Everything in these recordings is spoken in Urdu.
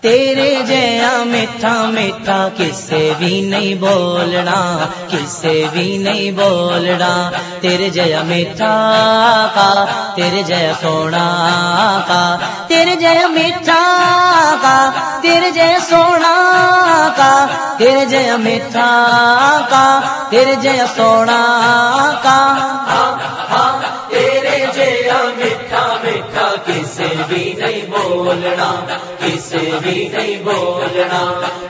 تیرے جیا میٹھا میٹھا کسے بھی نہیں بولنا، کسے بھی نہیں بولنا۔ تیرے جیا میٹھا کا، تیرے جیا سونا کا۔ تیرے جیا میٹھا کا، تیرے جیا سونا کا۔ تیرے جیا میٹھا کا، تیرے جیا سونا کا۔ بولنا، کسے بھی نہیں بولنا۔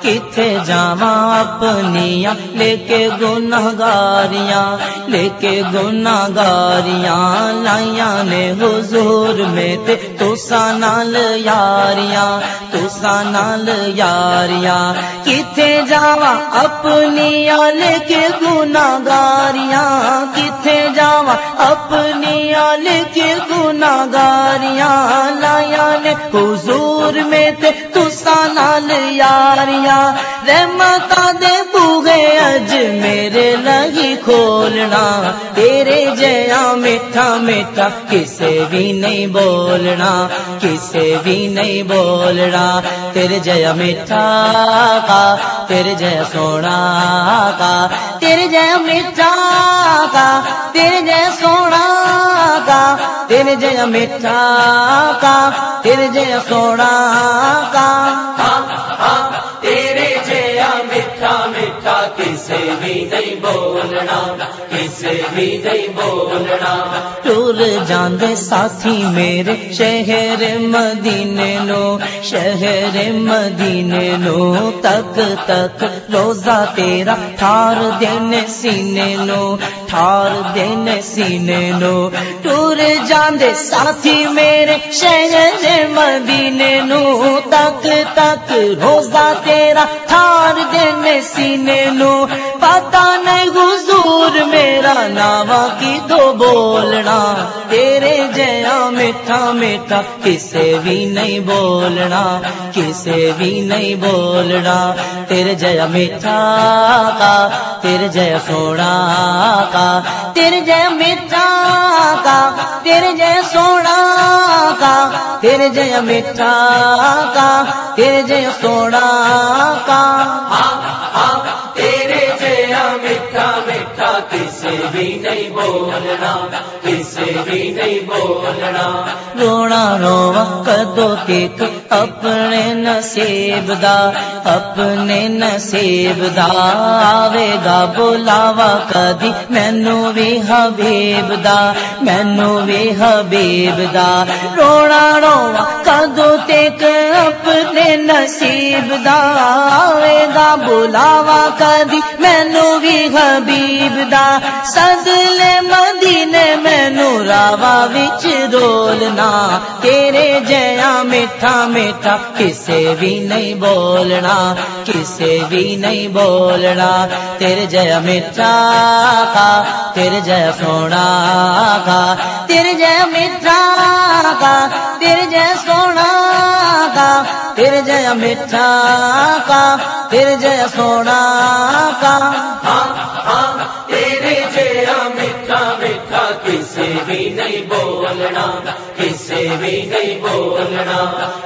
کتنے جاوا اپنیا لے کے گنا گاریاں لے کے گنا گاریاں لائیا نے حضور میں تے تسا نال یاریاں تسا نال یاریاں۔ کتنے جاوا اپنیا لے کے گنا گاریاں کتنے جاوا اپنیا لے کے گنا گاریاں لایا نے حضور میں تھے تو سانال یاریاں رحمتا دے اج میرے لگی کھولنا، تیرے جیا میٹھا میٹھا کسے بھی نہیں بولنا، کسے بھی نہیں بولنا، تیرے جیا میٹھا کا، تیرے جیا سونا کا، تیرے جیا میٹھا کا، تیرے جیا سونا کا، تیرے جیا میٹھا کا، تیرے جیا سونا کا۔ جی بولنا کسے بھی جی بولنا ٹور جاندے ساتھی میرے شہر مدینے نو شہر مدینے نو تک تک روزہ تیرا ٹھار دینے سینے نو ٹھار دینے سینے نو ٹور جاندے ساتھی میرے شہر مدینے نو تک تک روزہ تیرا ٹھار دینے سینے نو پتا حضور ناوا کی دو بولنا، تیرے جیا میٹھا میٹھا کسے بھی نہیں بولنا، کسے بھی نہیں بولنا۔ تیرے جیا میٹھا کا، تیرے جیا سونا کا۔ تیرے جیا میٹھا کا، تیرے جیا سونا کا۔ تیرے جیا میٹھا کا، تیرے جیا سونا کا۔ کسے بھی نہیں بولنا کسے بھی نہیں بولنا۔ رونا روا کدو کے اپنے نصیب دا، اپنے نصیب دا۔ آوے گا بلاوا کدی، مینو بھی حبیب دا، مینو بھی حبیب دا۔ رونا روا کدو تک اپنے نصیب دا۔ آوے گا بلاوا کدی، مینو بھی حبیب دا۔ سدلے مدینے مینو راوا وچ رولنا۔ تیرے جیا میٹھا میٹھا کسے بھی نہیں بولنا، کسے بھی نہیں بولنا۔ تیرے جیا میٹھا کا، تیرے جیا سونا کا۔ تیرے جیا میٹھا کا، تیرے جیا سونا کا۔ تیرے جیا میٹھا کا، تیرے جیا سونا کا۔ ہاں بھی بولنا کسے بھی نہیں بولنا۔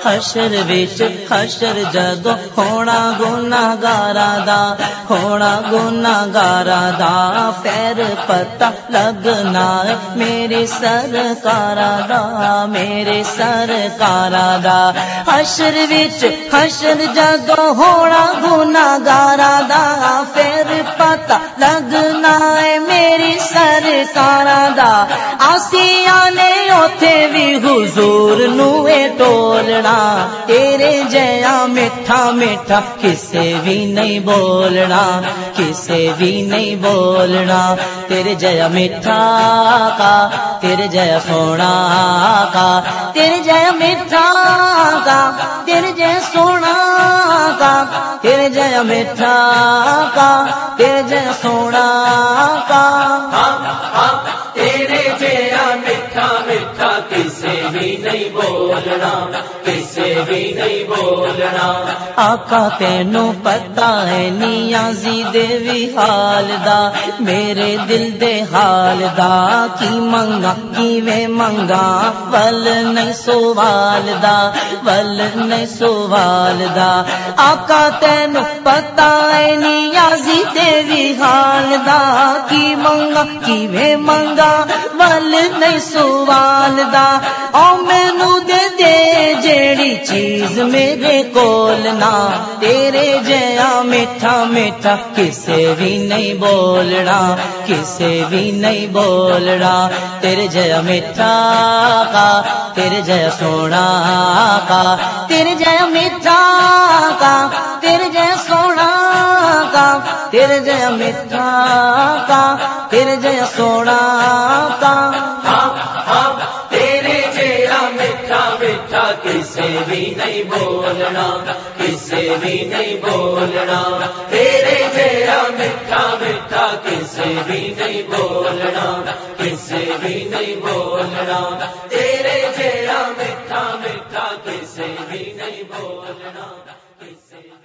حشر وچ حشر جدو ہونا گنا گارا دا، ہونا گنا گارا دا۔ پیر پتا لگنا ہے میرے سرکار دا، میرے سرکار دا۔ حشر وچ حشر جدو ہونا گنا گارا دا، پیر پتا لگنا ہے میری سرکار دا۔ آسیا نے اوتھے بھی حضور نوے ٹولنا تیرے جیا میٹھا میٹھا کسے بھی نہیں بولنا، کسے بھی نہیں بولنا، تیرے جیا میٹھا کا، تیرے جیا سونا کا، تیرے جیا میٹھا کا، تیرے جیا سونا کا، تیرے جیا میٹھا کا، تیرے جیا سونا کا۔ تیرے جیا میٹھا میٹھا کسے بھی نہیں بولنا، کسے بھی نہیں بولنا۔ آقا تینو پتا ہے نیازی دیوی حال دا، میرے دل دے حال دا۔ کی منگا کی وے منگا؟ ول نہیں سوال دا، ول نہیں سوال دا۔ آقا تینو پتا ہے نیازی دیوی حال دا۔ کی منگا کی وے منگا؟ ول نہیں سوال دا۔ او مینو دے دے جیڑی چیز میرے کول نہ تیرے جیا میٹھا میٹھا کسے بھی نہیں بولنا، کسے بھی نہیں بولنا۔ تیرے جیا میٹھا کا، تیرے جیا سونا کا۔ تیرے جیا میٹھا کا، تیرے جیا سونا کا۔ تیرے جیا میٹھا کا، تیرے جیا سونا کا۔ سے بھی نہیں بولنا کس سے بھی نہیں بولنا۔ تیرے جیرا میٹھا میٹھا سے بھی نہیں بولنا کس سے بھی نہیں بولنا۔ تیرے جیرا میٹھا میٹھا سے بھی نہیں بولنا کس سے